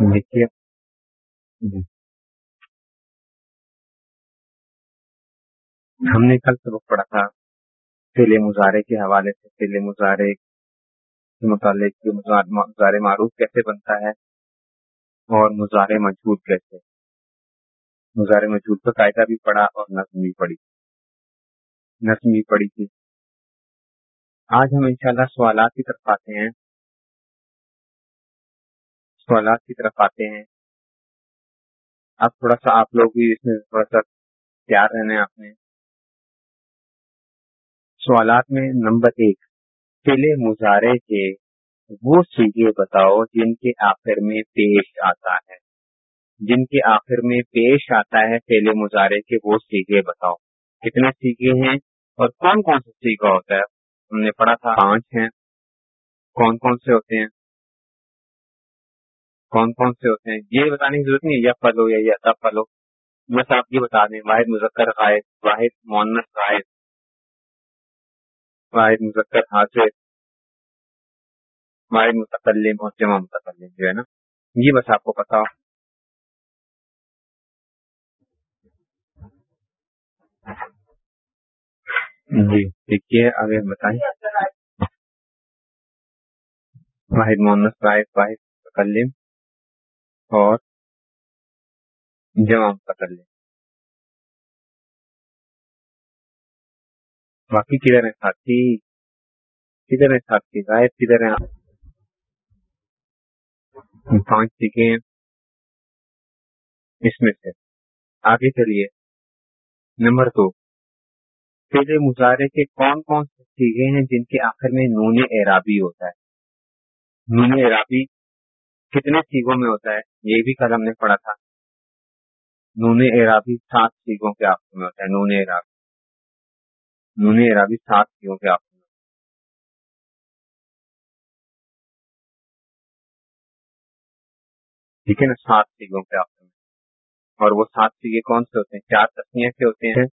دیکھیے جی ہم نے کل سبق پڑھا تھا فیل مظاہرے کے حوالے سے۔ فیل مظاہرے کے متعلق مظاہرے معروف کیسے بنتا ہے اور مظاہرے مجبور کیسے۔ مظاہرے مجبور کا قاعدہ بھی پڑھا اور نظم بھی پڑھی۔ نظم بھی پڑھی تھی۔ آج ہم انشاءاللہ سوالات کی طرف آتے ہیں۔ سوالات کی طرف آتے ہیں۔ اب تھوڑا سا آپ لوگ بھی اس میں تھوڑا سا تیار رہنا ہے آپ نے سوالات میں نمبر ایک پہلے مظاہرے کے وہ سیگے بتاؤ جن کے آخر میں پیش آتا ہے۔ جن کے آخر میں پیش آتا ہے پہلے مظاہرے کے وہ سیگے بتاؤ۔ کتنے سیگے ہیں اور کون کون سا سیگا ہوتا ہے؟ ہم نے پڑھا تھا پانچ ہیں۔ کون کون سے ہوتے ہیں؟ کون کون سے ہوتے ہیں؟ یہ بتانے کی ضرورت نہیں ہے یا پلو یا یا تب پلو بس آپ یہ بتا دیں، واحد مذکر قائد، واحد مونس قائد۔ واحد مذکر حاصل واحد متکلم اور جمع متکلم جو ہے نا۔ یہ بس آپ کو پتا ہو۔ جی ٹھیک ہے آگے بتائیں۔ واحد مونس قائد، واحد متکلم۔ اور جمع کر لیں۔ باقی کدھر ہیں ساتھی کدھر ہیں ساتھی غائب کدھر ہیں پانچ سیکھیں اس میں سے آگے چلیے۔ نمبر دو پہلے مظاہرے کے کون کون سے سیگے ہیں جن کے آخر میں نون اعرابی ہوتا ہے؟ نون اعرابی کتنے سیگوں میں ہوتا ہے؟ یہ بھی کل ہم نے پڑھا تھا۔ نون اعرابی سات سیگوں کے آخر میں ہوتا ہے، نون اعرابی نون اعرابی سات سیگوں کے آخر میں ٹھیک ہے نا، سات سیگوں کے آخر میں۔ اور وہ سات سیگے کون سے ہوتے ہیں؟ چار تسمیاں کے ہوتے ہیں۔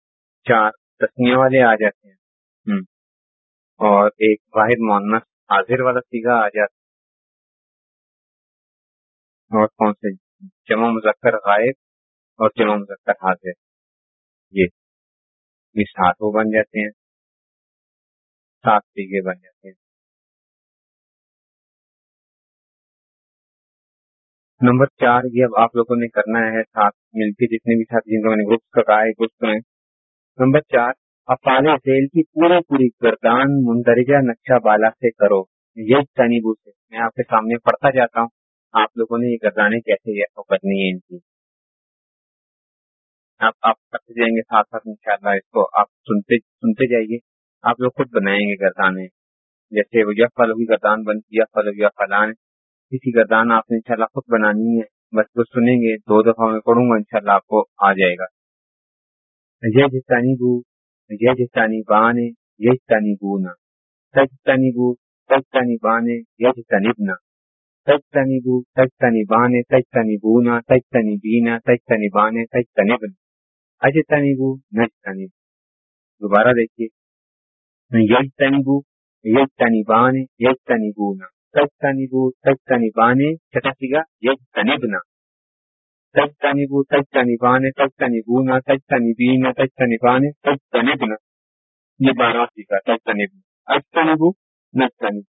چار تسمیاں والے آ جاتے ہیں۔ اور ایک واحد مونس حاضر والا سیگا آ جاتا اور کون سے جمع مذکر غائب اور جمع مذکر حاضر۔ یہ یہ سات وہ بن جاتے ہیں۔ سات سیگے بن جاتے ہیں۔ نمبر چار، یہ اب آپ لوگوں نے کرنا ہے، ساتھ مل کے جتنے بھی ساتھ جن کو میں نے گروپس کا کہا ہے، گروپس میں نمبر چار، افعال ذیل کی پورے پوری گردان مندرجہ نقشہ بالا سے کرو۔ یہ تنیبو سے میں آپ کے سامنے پڑھتا جاتا ہوں۔ آپ لوگوں نے یہ گردانے کیسے کرنی ہے ان کی؟ آپ آپ کرتے جائیں گے ساتھ ساتھ انشاءاللہ اس کو آپ سنتے سنتے جائیے۔ آپ لوگ خود بنائیں گے گردانے جیسے وہ یا فلو کی گردان بنتی یا فلو یا فلان کسی گردان آپ نے انشاءاللہ خود بنانی ہے، بس وہ سنیں گے، دو دفعہ میں پڑھوں گا، انشاءاللہ آپ کو آ جائے گا۔ یہ جسانی بو یہ جسانی بانے یہ جسانی بونا سچ بو سچ بانے یہ جسانی بنا تجتنبو تجتنبانے تجتنبونا تجتنبینا تجتنبانے تجتنبن. اجتنبو نجتنب. دوبارہ دیکھیے. یجتنبو یجتنبانے یجتنبونا تجتنبو تجتنبانے چھٹا سیگا؟ یجتنبنا تجتنبو تجتنبانے تجتنبونا تجتنبینا تجتنبانے تجتنبنا یہ بارہ سیگا تجتنبنا اجتنبو، نجتنب.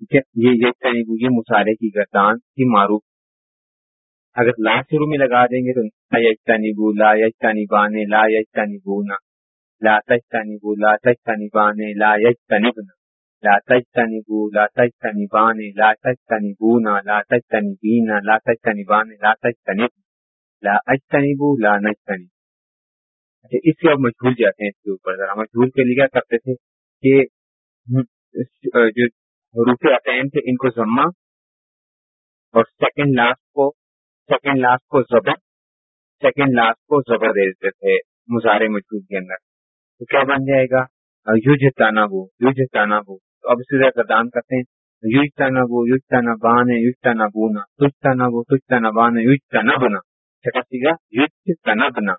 ٹھیک ہے؟ یہ یہ مسارے کی گردان کی معروف۔ اگر لا شروع میں لگا دیں گے تو لا یجتنبو، لا یجتنبانے، لا یجتنبونا۔ لا تجتنبو، لا تجتنبانے، لا یجتنبنا۔ لا تجتنبو، لا تجتنبانے، لا تجتنبونا، لا تجتنبینا، لا تجتنبانے، لا تجتنب لا اجتنبو، لا نجتنب۔ اچھا اس سے اب مجھول جاتے ہیں اس کے اوپر۔ ذرا مجھول کے لیے کیا کرتے تھے کہ جو حروف عطین تھے ان کو ضمہ اور سیکنڈ لاسٹ کو سیکنڈ لاسٹ کو زبر سیکنڈ لاسٹ کو زبر دے دیتے تھے مظاہرے مجبور کے اندر۔ تو کیا بن جائے گا؟ یوج تانا بو یوج تانا بو تو اب اسی طرح دان کرتے ہیں۔ یوج تانا بو یوج تانا بان یوج تانا بونا۔ تج تانا بو تج تانا بان یوج تانا بنا۔ چھٹا سیگا یوج تانا بنا۔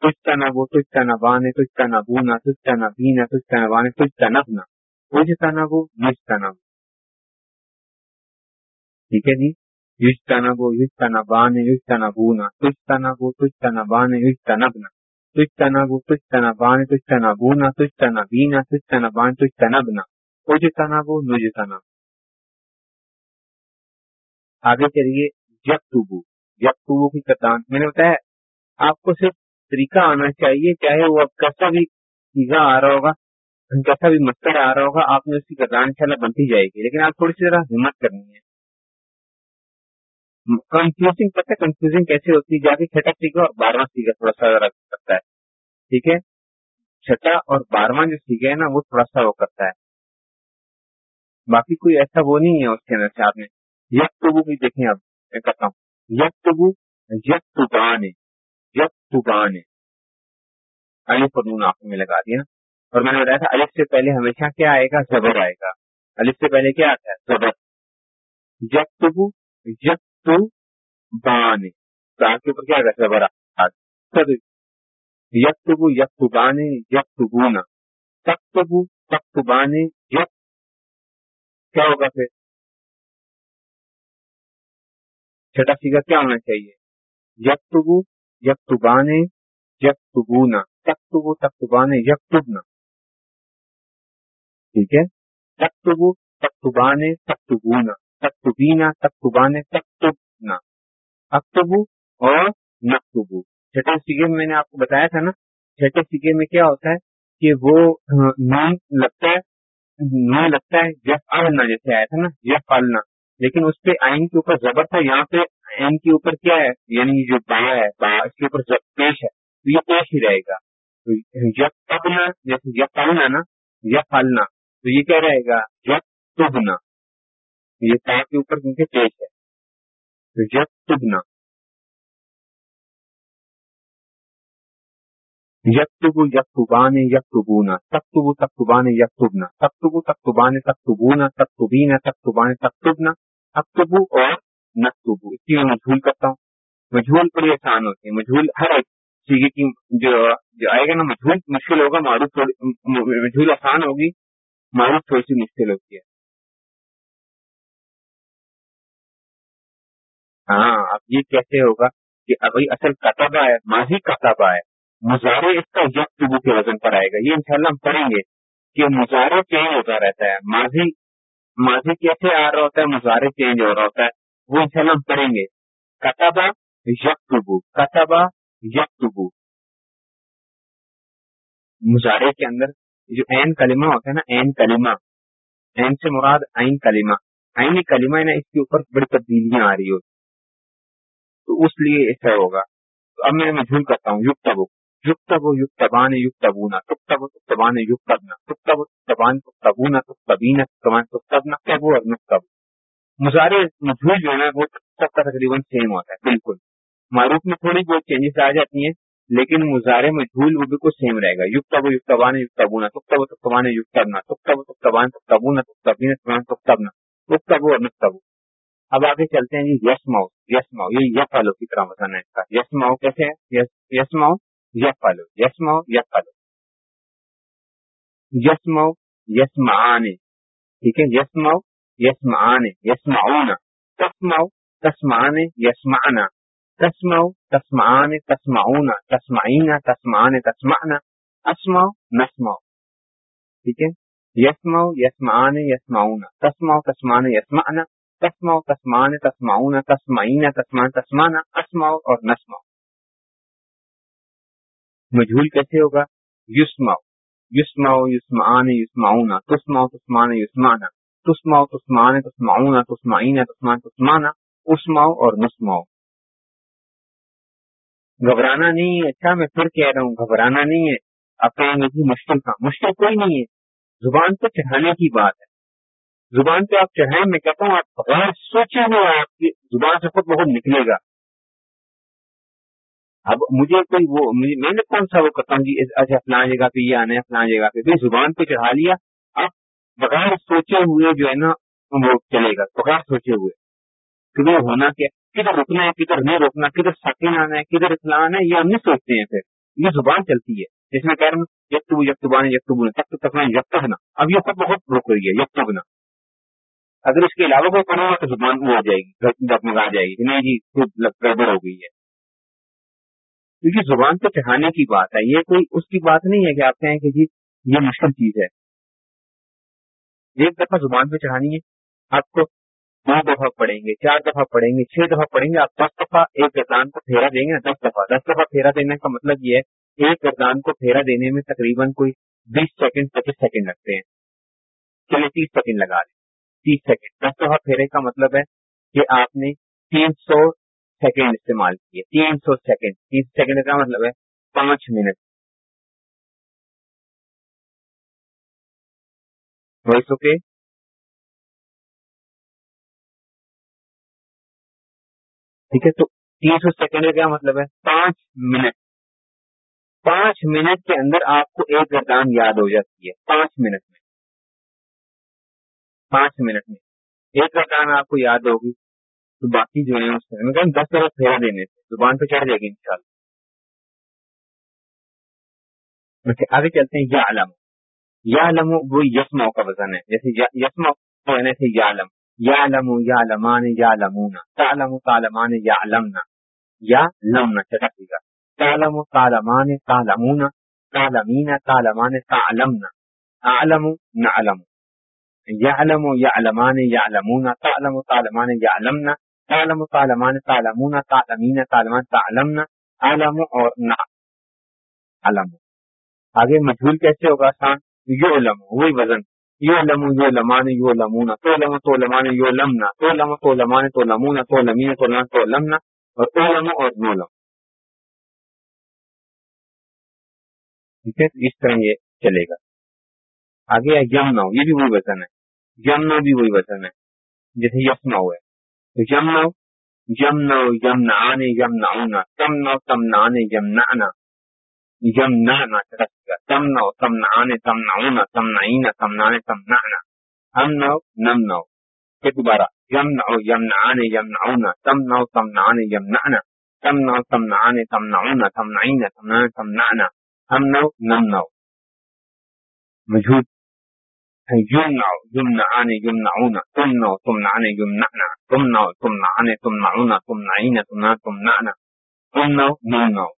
تج تانا بو تج تانا بان تج تانا بونا تج تانا بینا تج تانا بان تج تانا بنا۔ وہ ٹھیک ہے جی یوج تنبو یوج تنبان یوج تنبونا تج تنبو تج تنبان یوج تنبنا تج تنبو تج تنبان تج تنبونا تج تنبینا تج تنبان تج تنبنا اج تنبو نج تنب آگے چلیے جب ٹوبو جب ٹوبو کی کتان میں نے بتایا آپ کو صرف طریقہ آنا چاہیے چاہے وہ اب کیسا بھی چیزا آ رہا ہوگا جیسا بھی مستر آ رہا ہوگا، آپ نے اس کی کردان ان بنتی جائے گی، لیکن آپ تھوڑی سی ذرا ہمت کرنی ہے۔ کنفیوزنگ پتہ کنفیوزنگ کیسے ہوتی ہے؟ جا کے چھٹا سیکھو اور بارہواں سیکھا تھوڑا سا ذرا کرتا ہے، ٹھیک ہے؟ چھٹا اور بارہواں جو سیکھے نا، وہ تھوڑا سا وہ کرتا ہے۔ باقی کوئی ایسا وہ نہیں ہے اس کے اندر سے آپ نے۔ یک ٹوبو بھی دیکھیں اب میں کرتا ہوں۔ یک ٹوبو یک ٹوبان یک ٹوبان علی فنون آپ میں لگا دیا۔ اور میں نے بتایا تھا، الف سے پہلے ہمیشہ کیا آئے گا؟ زبر آئے گا۔ الف سے پہلے کیا آتا ہے؟ زبر۔ یک ٹوبو یک ٹو کے اوپر کیا آئے گا زبر یک ٹوبو یک ٹوبان یک ٹوبونا تک ٹوبو یک کیا ہوگا پھر؟ چھٹا سیگا کیا ہونا چاہیے؟ یک ٹوبو یک ٹوبان یک ٹوبونا ٹھیک ہے؟ تختبو تختبانے تختبونا تختبینا تختبانے تختبنا اکتبو اور نقتبو چھٹے سیگے میں میں نے آپ کو بتایا تھا نا، چھٹے سیگے میں کیا ہوتا ہے کہ وہ ہاں، نون لگتا ہے، نون لگتا ہے جف النا جیسے آیا تھا نا جف النا۔ لیکن اس پہ آئین کے اوپر زبر تھا یہاں پہ آئین کے اوپر کیا ہے؟ یعنی جو بایا ہے بایا اس کے اوپر پیش ہے، تو یہ پیش ہی رہے گا۔ یف ابنا جیسے یف النا نا، یف النا۔ تو یہ کیا رہے گا جب تبنا یہ تا کے اوپر کیونکہ پیش ہے تو جب تبنا یکتبو یکتبان یکتبونا تکتبو تکتبان یکتبنا تکتبو تکتبان تکتبونا تکتبین تکتبان تکتبنا اکتبو اور نکتبو اس کی میں مجھول کرتا ہوں مجھول بڑی آسان ہوتی ہے مجھول ہر ایک سیگے کی جو آئے گا نا مجھول مشکل ہوگا معروف مجھول آسان ہوگی معروف تھوڑی سی مشکل ہوتی ہے۔ ہاں اب یہ کیسے ہوگا کہ ابھی اصل کتبہ ہے ماضی کتبہ ہے مظاہرے اس کا یک ٹبو کے وزن پر آئے گا۔ یہ انشاءاللہ ہم پڑھیں گے کہ مظاہرے چینج ہوتا رہتا ہے۔ ماضی ماضی کیسے آ رہا ہوتا ہے، مظاہرے چینج ہو رہا ہوتا ہے، وہ انشاءاللہ ہم پڑھیں گے۔ کتبہ یک ٹبو کتبہ یک ٹبو مظاہرے کے اندر جو این کلمہ ہوتا ہے نا، این کلمہ۔ این سے مراد عین کلمہ۔ عین کلمہ نا، اس کے اوپر بڑی تبدیلیاں آ رہی ہوتی تو اس لیے ایسا ہوگا۔ تو اب میں مجھول کرتا ہوں یوگ تبو یوگ تبو یوگ تبان یوگ تبونا تک تب تبان یوگ تبنا تک تب تبان تبونا تک تبین تبان تک تبنا تبو اور نک مظاہرے مجھول جو ہے نا، وہ سب کا تقریباً سیم ہوتا ہے، بالکل۔ معروف میں تھوڑی بہت چینجز آ جاتی ہیں۔ لیکن مظاہرے میں جھول وہ بالکل سیم رہے گا۔ یوگ تب یوگ تبان یوگ تبونا تک تب تبان یوگ تبنا تک تب تبان تک تبونا تک اور تبو اب آگے چلتے ہیں جی یس ماؤ یس ماؤ، یہ یف فالو کی طرح مثلا ہے اس کا۔ یس ماؤ کیسے ہے؟ یس ماؤ، یف فالو یس ماؤ، یف فالو یس ماؤ، یس معانے۔ ٹھیک ہے؟ یس ماؤ، یس معانے، یس معاونا۔ تسماؤ تسمانے یس معنا تسمع، تسمعان، تسمعون، تسمعین، تسمعان تسمعنا اسمع، نسمع. ٹھیک ہے؟ یسمع، یسمعان، یسمعون. تسمع تسمان یسمعنا تسمع تسمان تسمعون. تسمعین تسمان تسمانا اسمع اور نسمع. مجھول کیسے ہوگا؟ یسمع. یسمع، یسمعان، یسمعون. تسمع تسمان یسمعنا تسمع تسمان تسمعون. تسمعین تسمان تسمانا اسمع اور نسمع. گھبرانا نہیں ہے۔ اچھا میں پھر کہہ رہا ہوں، گھبرانا نہیں ہے۔ آپ کہیں گے مشکل تھا مشکل کوئی نہیں ہے۔ زبان پہ چڑھانے کی بات ہے۔ زبان پہ آپ چڑھائیں، میں کہتا ہوں، آپ بغیر سوچے ہوئے آپ کی زبان سے خود بہت نکلے گا۔ اب مجھے کوئی وہ میں نے کون سا وہ کرتا ہوں جی اچھا فلاں جگہ پہ یہ آنا ہے، فلاں جگہ پہ۔ زبان پہ چڑھا لیا۔ آپ بغیر سوچے ہوئے جو ہے نا، وہ چلے گا، بغیر سوچے ہوئے۔ کہ وہ ہونا کیا؟ کدھر رکنا ہے، کدھر نہیں روکنا کدھر سکین آنا ہے، کدھر اطلاع آنا ہے، یہ ہم نہیں سوچتے ہیں پھر۔ یہ زبان چلتی ہے۔ جس میں کہہ رہا ہوں، یکتب یکتبان یکتب تک تک یک اب یہ سب بہت رک رہی ہے یکتبنا اگر اس کے علاوہ کوئی پڑھا تو زبان ہو جائے گی ڈگمگا جائے گی نہیں جی خود گڑبڑ ہو گئی ہے۔ کیونکہ زبان پہ چڑھانے کی بات ہے، یہ کوئی اس کی بات نہیں ہے کہ آپ کہیں کہ جی یہ مشکل چیز ہے۔ ایک دفعہ زبان پہ چڑھانی ہے، آپ کو دو دفعہ پڑھیں گے، چار دفعہ پڑھیں گے، چھ دفعہ پڑھیں گے، آپ دس دفعہ ایک گردان کو پھیرا دیں گے، دس دفعہ دس دفعہ پھیرا دینے کا مطلب یہ ہے، ایک گردان کو پھیرا دینے میں تقریباً کوئی بیس سیکنڈ، پچیس سیکنڈ لگتے ہیں۔ چلے تیس سیکنڈ لگا دیں۔ تیس سیکنڈ۔ دس دفعہ پھیرے کا مطلب ہے کہ آپ نے تین سو سیکنڈ استعمال کیے۔ تین سو سیکنڈ۔ تیس سیکنڈ کا مطلب ہے پانچ منٹ۔ وائس اوکے ٹھیک ہے؟ تو تین سو سیکنڈ کا کیا مطلب ہے؟ پانچ منٹ۔ پانچ منٹ کے اندر آپ کو ایک گردان یاد ہو جاتی ہے۔ پانچ منٹ میں۔ پانچ منٹ میں۔ ایک گردان آپ کو یاد ہوگی۔ تو باقی جو ہے اس میں دس طرح پھیرا دینے سے زبان پہ چڑھ جائے گی ان شاء اللہ آگے چلتے ہیں۔ یا علم۔ یا علم وہ یسما کا وزن ہے۔ جیسے یسما ہونے سے یا علم۔ یا لم یا لمان یا لمونا تعلم تعلمان یا لمنا یا لمنا چٹک گا تعلم تعلمان تعلمون. تعلمین تعلمان تعلمنا اعلم نعلم يعلم يعلمان يعلمون تعلم تعلمان يعلمنا تعلم تعلمان تعلمون. تعلمین تعلمان تعلمنا علم اور نعلم آگے مجھول کیسے ہوگا؟ آسان یعلم وہی وزن. یو لم یو لمان یو لمونا تو لم تو لمان یو لمنا تو لم تو لمان تو لمونا تو لمین تو لم تو لمنا اور تو لم اور نو لم ٹھیک ہے، اس طرح یہ چلے گا۔ آگے ہے یمنا یہ بھی وہی وزن ہے۔ یمنا بھی وہی وزن ہے۔ جیسے یسنا ہے۔ تو یمنا یمنا یمنا آنے یمنا اونا تمنا تمنا آنے یمنا يمنعنا ترسك تمنع تمنعان تمنعون تمنعين تمنعان تمنعنا أمنع نمنع كتبارا يمنع يمنعان يمنعون تمنع تمنعان يمنعنا تمنع تمنعان تمنعون تمنعين تمنعان تمنعنا أمنع نمنع مجهود يمنع يمنعان يمنعون تمنع تمنعان يمنعنا تمنع تمنعان تمنعون تمنعين تمنعان تمنعنا تمنع نمنع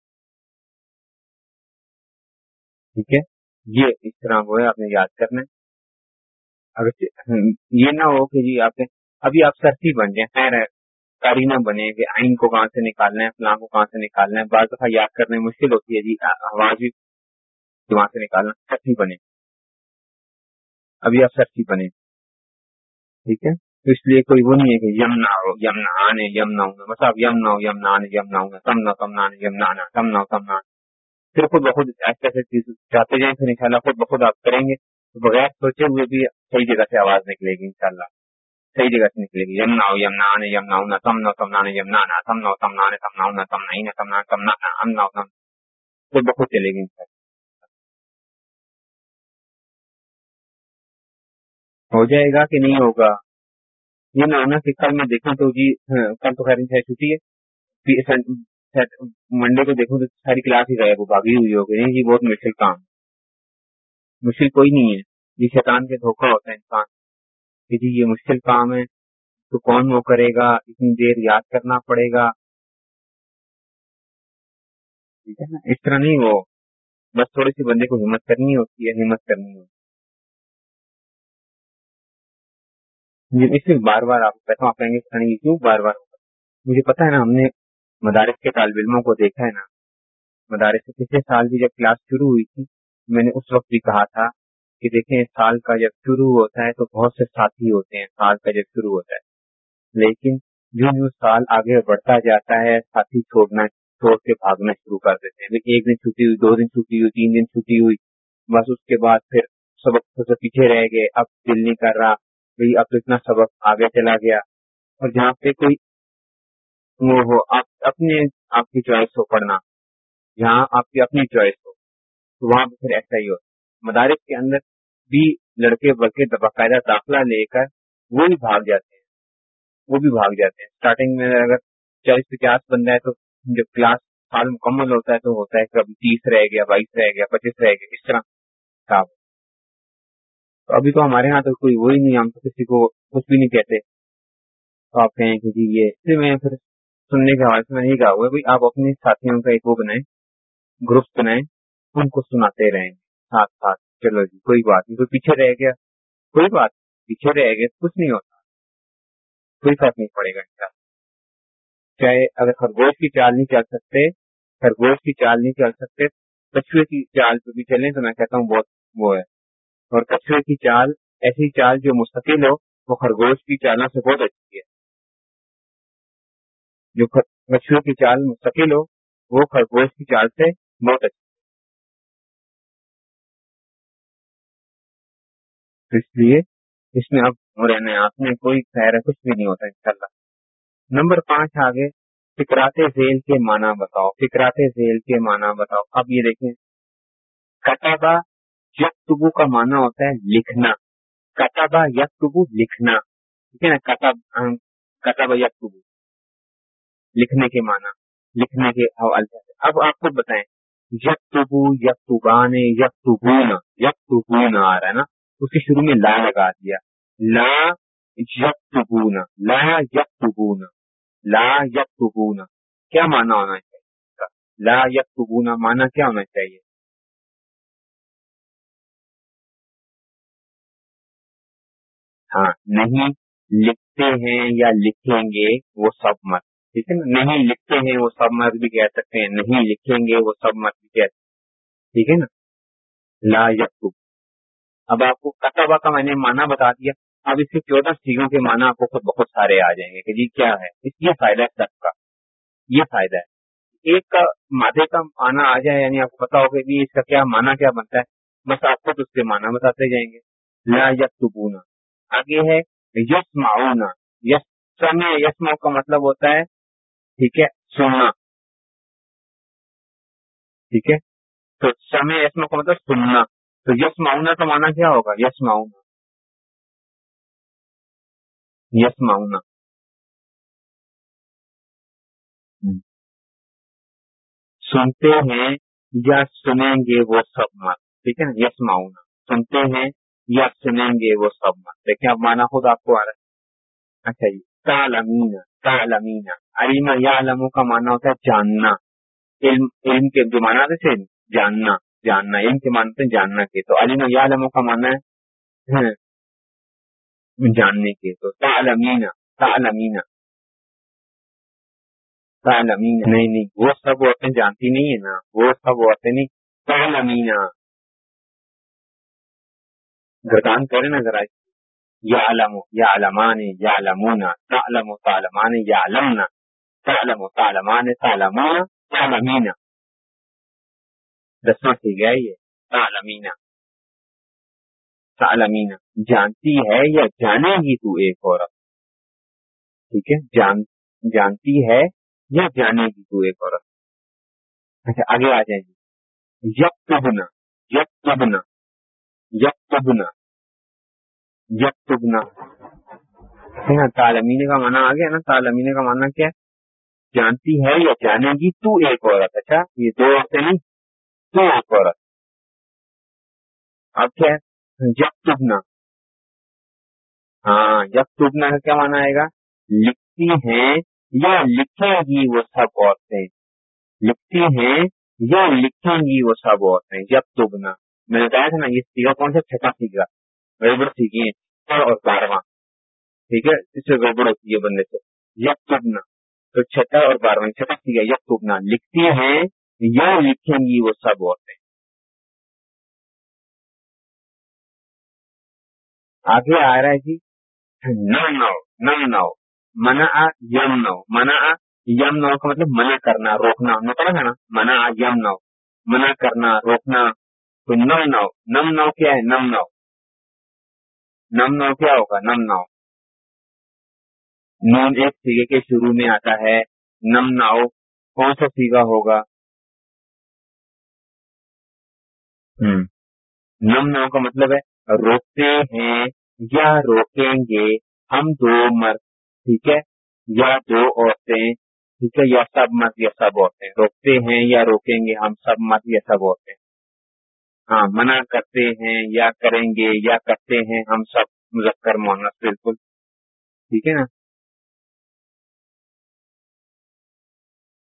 ٹھیک ہے؟ یہ اس طرح وہ ہے، آپ نے یاد کرنا ہے۔ اگر یہ نہ ہو کہ جی آپ نے ابھی آپ سرسی بن جائیں، خیر کارینہ بنے، کہ آئین کو کہاں سے نکالنا ہے، فلاں کو کہاں سے نکالنا ہے، بعض دفعہ یاد کرنے مشکل ہوتی ہے جی آواز بھی وہاں سے نکالنا سرسی بنے۔ ابھی آپ سرسی بنے۔ ٹھیک ہے؟ تو اس لیے کوئی وہ نہیں ہے کہ یمنا ہو یمنا آنے یمنا ہوں بس آپ یمنا ہو یمنا آنے یمنا ہوں تم نہ تم نہ یمنا آنا، تم نہ تم نہ پھر خود بخود ایسے ایسے چیز چاہتے جائیں پھر انشاءاللہ خود بخود آپ کریں گے بغیر سوچے ہوئے بھی صحیح جگہ سے آواز نکلے گی انشاءاللہ صحیح جگہ سے نکلے گی یمنا یمنا آنے یمنا نہ تم نو تم یمنا نا تم نو تم نانے تم ناؤ نہ تم نہ تم نہ نہ تم خود بخود چلے گی انشاءاللہ ہو جائے گا کہ نہیں ہوگا یہ نہ ہونا کہ کل میں دیکھوں تو جی کل تو خیر چھٹی ہے منڈے کو دیکھوں تو ساری کلاس ہی رہے وہ باغی ہوئی ہو گئی جی بہت مشکل کام مشکل کوئی نہیں ہے، یہ شیطان کے دھوکہ ہوتا ہے انسان۔ کہ جی یہ مشکل کام ہے، تو کون وہ کرے گا؟ اتنی دیر یاد کرنا پڑے گا۔ ٹھیک ہے نا؟ اس طرح نہیں وہ، بس تھوڑی سی بندے کو ہمت کرنی ہوتی ہے، ہمت کرنی ہوتی ہے۔ اس میں بار بار آپ کہتا ہوں آپ کہیں گے کیوں بار بار؟ مجھے پتا ہے نا، ہم نے مدارس کے طالب علموں کو دیکھا ہے نا۔ مدارس سے پچھلے سال بھی جب کلاس شروع ہوئی تھی، میں نے اس وقت بھی کہا تھا کہ دیکھیں سال کا جب شروع ہوتا ہے تو بہت سے ساتھی ہوتے ہیں، سال کا جب شروع ہوتا ہے۔ لیکن جو جو سال آگے بڑھتا جاتا ہے، ساتھی چھوڑنا، چھوڑ کے بھاگنا شروع کر دیتے ہیں۔ ایک دن چھٹی ہوئی، دو دن چھٹی ہوئی، تین دن چھٹی ہوئی، بس اس کے بعد پھر سبق پیچھے رہ گئے۔ اب دل نہیں کر رہا، بھائی اب اتنا سبق آگے چلا گیا۔ اور جہاں پہ کوئی وہ ہو آپ اپنے آپ کی چوائس ہو پڑھنا جہاں آپ کی اپنی چوائس ہو۔ تو وہاں پھر ایسا ہی ہو مدارس کے اندر بھی لڑکے بڑکے باقاعدہ داخلہ لے کر وہ بھی بھاگ جاتے ہیں۔ وہ بھی بھاگ جاتے ہیں۔ اسٹارٹنگ میں اگر چالیس پچاس بندہ ہے تو جب کلاس سال مکمل ہوتا ہے تو ہوتا ہے کبھی تیس رہ گیا، بائیس رہ گیا، پچیس رہ گیا، اس طرح تو ابھی تو ہمارے یہاں تو کوئی وہی نہیں، ہم تو کسی کو کچھ بھی نہیں کہتے۔ تو آپ کہیں کہ جی یہ میں پھر سننے کے حوالے سے میں یہی کہا ہوا بھائی آپ اپنے ساتھیوں کا ایک وہ بنائیں گروپ بنائیں، ان کو سناتے رہیں، ساتھ ساتھ، چلو جی کوئی بات نہیں، کوئی پیچھے رہ گیا، کوئی بات پیچھے رہ گیا، کچھ نہیں ہوتا، کوئی فرق نہیں پڑے گا ان چاہے اگر خرگوش کی چال نہیں چل سکتے، خرگوش کی چال نہیں چل سکتے، کچھوے کی چال پہ بھی چلیں تو میں کہتا ہوں بہت وہ ہے۔ اور کچھوے کی چال، ایسی چال جو مستقل ہو، وہ خرگوش کی چالوں سے بہت اچھی ہے۔ جو کچھوے کی چال مستقل ہو، وہ خرگوش کی چال سے بہت اچھی اس لیے اس میں اب رہنے آپ میں کوئی خیر کچھ بھی نہیں ہوتا انشاءاللہ۔ نمبر پانچ آگے فکرات ذیل کے معنی بتاؤ فکرات ذیل کے معنی بتاؤ۔ اب یہ دیکھیں۔ کتابہ یکتبو کا معنی ہوتا ہے لکھنا۔ کتابہ یکتبو لکھنا۔ ٹھیک ہے نا؟ کتاب کتابہ یکتبو۔ لکھنے کے معنی، لکھنے کے حوالے سے اب آپ خود بتائیں، یکتبو یکتبان یکتبون یکتبون آ رہا ہے نا؟ اس کے شروع میں لا لگا دیا۔ لا یکتبون لا یکتبون لا یکتبون کیا معنی ہونا چاہیے لا یکتبون معنی کیا ہونا چاہیے؟ ہاں نہیں لکھتے ہیں یا لکھیں گے وہ سب مت۔ ٹھیک ہے نا؟ نہیں لکھتے ہیں، وہ سب مت بھی کہہ سکتے ہیں۔ نہیں لکھیں گے، وہ سب مت بھی کہہ سکتے ٹھیک ہے نا؟ لا یکتب۔ اب آپ کو کتبہ کا میں نے مانا بتا دیا۔ اب اس کے چودہ سیگوں کے معنی آپ کو خود بہت سارے آ جائیں گے کہ جی کیا ہے۔ اس یہ فائدہ ہے سب کا۔ یہ فائدہ ہے۔ ایک کا مادے کا معنی آ جائے یعنی آپ کو پتا ہوگا کہ اس کا کیا معنی کیا بنتا ہے۔ بس آپ خود اس کے معنی بتاتے جائیں گے۔ لا یکتبونا۔ آگے ہے یس معاون یس سمے یسما کا مطلب ہوتا ہے ٹھیک ہے؟ سننا۔ ٹھیک ہے؟ تو سمے یسما کا مطلب سننا۔ تو یس معاون کا مانا کیا ہوگا؟ یس معاون یس معاون سنتے ہیں یا سنیں گے وہ سب مت۔ ٹھیک ہے نا؟ یس معاون سنتے ہیں یا سنیں گے وہ سب مت۔ دیکھیں، اب مانا خود آپ کو آ رہا ہے۔ اچھا جی۔ تالمین۔ تالمین۔ علیم یا علموں کا مانا ہوتا ہے جاننا علم علم کے جو مانا تھے جاننا جاننا علم کے مانتے ہیں جاننا کے تو علیم یا علموں کا مانا ہے جاننے کے تو تالمین تالمین تالمین نہیں نہیں وہ سب عورتیں جانتی نہیں ہے نا وہ سب عورتیں نہیں تالمین گردان کرے نا ذرا یا علم یا علمان یا علمونا تعلم تعلمان یا علمنا تعلم تعلمان تعلمون تعلمین. دسواں سی گیا یہ؟ تعلمین. تعلمین. جانتی ہے یا جانے گی تو ایک عورت؟ ٹھیک ہے، جان، جانتی ہے یا جانے گی تو ایک عورت؟ اچھا آگے آ جائیں گے یکتبنا یکتبنا یکتبنا. یکتبنا تالمین کا مانا آ گیا نا؟ تالمین کا مانا کیا؟ ہے جانتی ہے یا جانے گی، تو ایک عورت اچھا؟ یہ دو عورتیں نہیں تو ایک عورت۔ اب کیا یکتبنا۔ ہاں یکتبنا کا کیا مانا آئے گا؟ لکھتی ہیں یا لکھیں گی وہ سب عورتیں۔ لکھتی ہیں یا لکھیں گی وہ سب عورتیں۔ یکتبنا۔ میں نے بتایا تھا نا، یہ سیگا کون سا؟ چھٹا سیگا۔ گڑبڑ سیکھی ہے اور بارہواں ٹھیک ہے؟ اس سے گڑبڑ ہوتی ہے بندے سے۔ یک تبنا تو چھٹا اور بارہواں چھٹا سیکھا یک لکھتی ہیں یا لکھیں گی وہ سب عورتیں۔ آگے آ رہا ہے جی نم نو نم نو منا یم نو منا یم نو کا مطلب منع کرنا، روکنا، ہم نے پڑھا تھا نا منا یم نو، منع کرنا، روکنا، تو نم نو نم نو کیا ہے؟ نم نو۔ نم نو کیا ہوگا؟ نم نو۔ نون ایک سیگے کے شروع میں آتا ہے۔ نم ناؤ، کون سا سیگا ہوگا؟ نم نو کا مطلب ہے روکتے ہیں یا روکیں گے۔ ہم دو مرد، ٹھیک ہے؟ یا دو عورتیں، ٹھیک ہے؟ یا سب مرد یا سب عورتیں۔ روکتے ہیں یا روکیں گے ہم سب مرد یا سب عورتیں۔ ہاں منع کرتے ہیں یا کریں گے یا کرتے ہیں ہم سب، مذکر مونس بالکل۔ ٹھیک ہے نا؟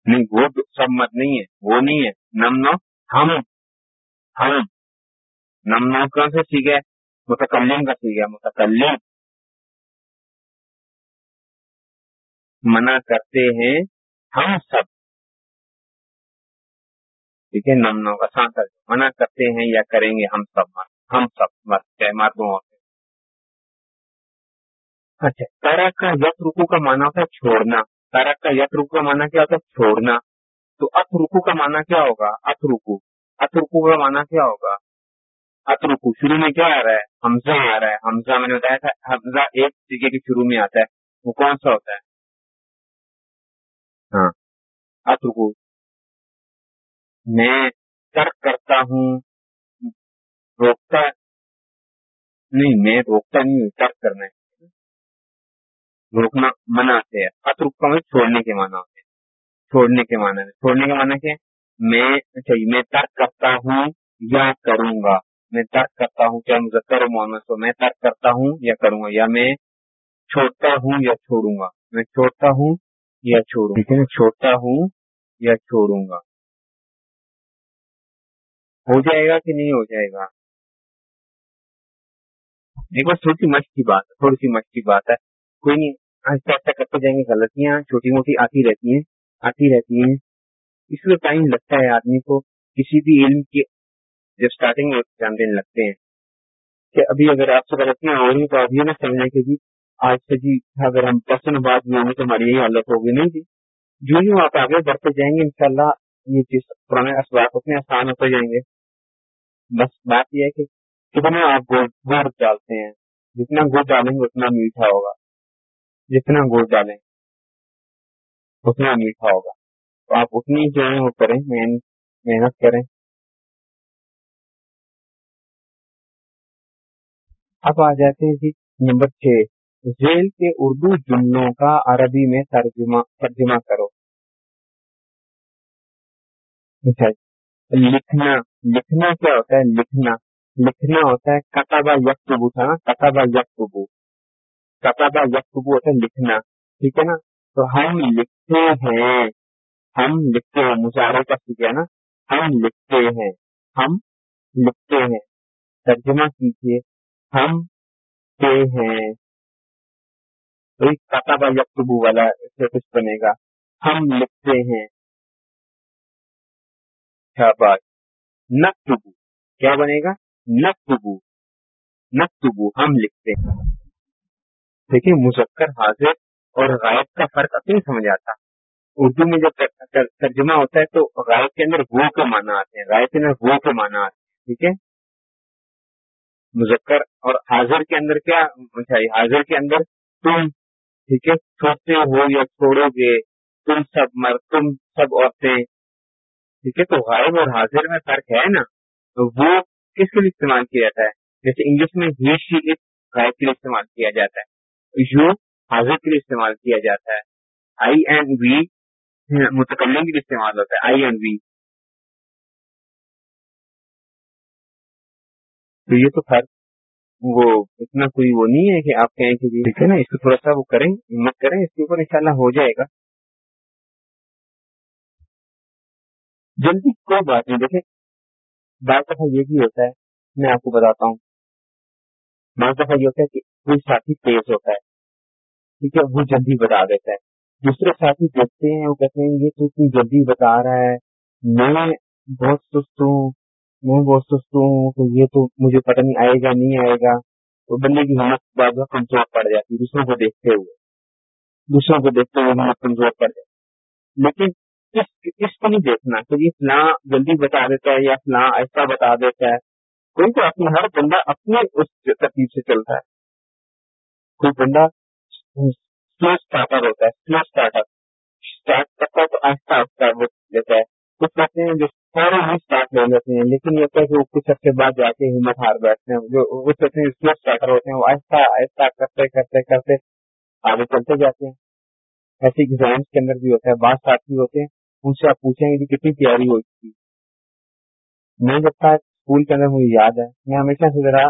نہیں، وہ سب مت نہیں ہے، وہ نہیں ہے۔ نم نو ہم ہم۔ نم نو کون سے سیکھے؟ متکلم کا سیکھا متکلم۔ منع کرتے ہیں ہم سب۔ ٹھیک ہے نم نو کا سانس منع کرتے ہیں یا کریں گے ہم سب؟ مرد ہم سب۔ مرد چاہے مردوں سے اچھا تارک کا یک رکو کا مانا ہوتا ہے چھوڑنا۔ تارک کا یک رکو کا مانا کیا ہوتا ہے چھوڑنا تو ات رکو کا مانا کیا ہوگا ات رکو ات رکو کا مانا کیا ہوگا ات رکو شروع میں کیا آ رہا ہے حمزہ آ رہا ہے حمزہ میں نے بتایا تھا حمزہ ایک طریقے کے شروع میں آتا ہے وہ کون سا ہوتا ہے ہاں ات رکو میں ترک کرتا ہوں روکتا نہیں میں روکتا نہیں ہوں ترک کرنا ہے روکنا منع سے ات رکتا ہوں چھوڑنے کے معنی ہوتے چھوڑنے کے معنی میں چھوڑنے کے معنی کیا؟ میں اچھا جی، میں ترک کرتا ہوں یا کروں گا؟ میں ترک کرتا ہوں کیا مذکر مونس ہو، میں ترک کرتا ہوں یا کروں گا؟ یا میں چھوڑتا ہوں یا چھوڑوں گا؟ میں چھوڑتا ہوں یا چھوڑوں چھوڑتا ہوں یا چھوڑوں گا؟ ہو جائے گا کہ نہیں ہو جائے گا؟ ایک بار تھوڑی سی مشق کی بات ہے، تھوڑی سی مشق کی بات ہے۔ کوئی نہیں، آہستہ آہستہ کرتے جائیں گے، غلطیاں چھوٹی موٹی آتی رہتی ہیں، آتی رہتی ہیں۔ اس لیے ٹائم لگتا ہے آدمی کو کسی بھی علم کے جب اسٹارٹنگ میں جان دینے لگتے ہیں۔ کہ ابھی اگر آپ سے غلطیاں ہو رہی ہیں تو ابھی نہ سمجھنا کہ جی آج سے جی اگر ہم پرسن بات میں ہوں گے تو ہماری یہی حالت ہوگی۔ نہیں جی جو ہی آپ آگے بڑھتے جائیں گے، انشاءاللہ یہ چیز پرانے اسباب اتنے آسان ہوتے جائیں گے۔ بس بات یہ ہے کہ کتنا آپ گڑ ڈالتے ہیں۔ جتنا گڑ ڈالیں گے، اتنا میٹھا ہوگا۔ جتنا گڑ ڈالیں، اتنا میٹھا ہوگا۔ تو آپ اتنی جو ہے وہ کریں محنت کریں۔ اب آ جاتے ہیں جی نمبر چھ۔ ذیل کے اردو جملوں کا عربی میں ترجمہ ترجمہ کرو۔ لکھنا لکھنا کیا ہوتا ہے؟ لکھنا۔ لکھنا ہوتا ہے کتابہ یکتبو تھا نا؟ کتابہ یکتبو کتابہ یکتبو ہوتا ہے لکھنا ٹھیک ہے نا تو ہم لکھتے ہیں ہم لکھتے ہیں مظاہرے کا سیکھے نا ہم لکھتے ہیں ہم لکھتے ہیں ترجمہ کیجیے ہم ہیں کتابہ یکتبو والا سے کچھ بنے گا ہم لکھتے ہیں بات نقبو کیا بنے گا نقبو نقبو ہم لکھتے ہیں دیکھیے، مذکر حاضر اور غائب کا فرق اپنی سمجھ آتا اردو میں جب ترجمہ ہوتا ہے تو غائب کے اندر وہ کے معنی آتے ہیں، غائب کے اندر وہ کے معنی آتے ہیں، ٹھیک ہے؟ مذکر اور حاضر کے اندر کیا؟ اچھا، حاضر کے اندر تم، ٹھیک ہے؟ چھوڑتے ہو یا چھوڑو گے، تم سب مر تم سب عورتیں، ٹھیک ہے؟ تو غائب اور حاضر میں فرق ہے نا؟ تو وہ کس کے لیے استعمال کیا جاتا ہے؟ جیسے انگلش میں ہی شی غائب کے لیے استعمال کیا جاتا ہے۔ یو حاضر کے لیے استعمال کیا جاتا ہے۔ آئی اینڈ وی متکلم کے لیے استعمال ہوتا ہے۔ I and V. تو یہ تو فرق وہ اتنا کوئی وہ نہیں ہے کہ آپ کہیں کہ جی ٹھیک ہے نا، اس کو تھوڑا سا وہ کریں، ہمت کریں، اس کے اوپر انشاءاللہ ہو جائے گا۔ جلدی کوئی بات نہیں، دیکھیں، بعض دفعہ یہ بھی ہوتا ہے، میں آپ کو بتاتا ہوں۔ بعض دفعہ یہ ہوتا ہے کہ کوئی ساتھی تیز ہوتا ہے، ٹھیک ہے، وہ جلدی بتا دیتا ہے۔ دوسرے ساتھی دیکھتے ہیں، وہ کہتے ہیں، یہ تو اتنی جلدی بتا رہا ہے، میں بہت سست ہوں، میں بہت سست ہوں، تو یہ تو مجھے پتہ نہیں آئے گا، نہیں آئے گا۔ تو بندے کی ہمت بعض کمزور پڑ جاتی ہے، دوسروں کو دیکھتے ہوئے۔ دوسروں کو دیکھتے ہوئے ہمت کمزور پڑ جاتی لیکن اس کو نہیں دیکھنا کہ یہ فلاں جلدی بتا دیتا ہے یا فلاں ایسا بتا دیتا ہے۔ کوئی تو اپنا ہر بندہ اپنے اس ترتیب سے چلتا ہے۔ کوئی بندہ سلو اسٹارٹر ہوتا ہے سلو اسٹارٹر اسٹارٹ کرتا ہے تو آہستہ آہستہ وہ لیتا ہے۔ کچھ کہتے ہیں جو فوراً ہی اسٹارٹ لے لیتے ہیں، لیکن یہ ہوتا ہے کہ وہ کچھ عرصے بعد جا کے ہمت ہار بیٹھتے ہیں۔ جو وہ کہتے ہیں سلو اسٹارٹر ہوتے ہیں، وہ آہستہ آہستہ کرتے کرتے کرتے آگے چلتے جاتے ہیں۔ ایسے ایگزامس کے اندر بھی ہوتا ہے، بعض ساتھی ہوتے ہیں۔ ان سے آپ پوچھیں گے کہ کتنی تیاری ہو چکی میں جب تک اسکول کے اندر مجھے یاد ہے، میں ہمیشہ سے ذرا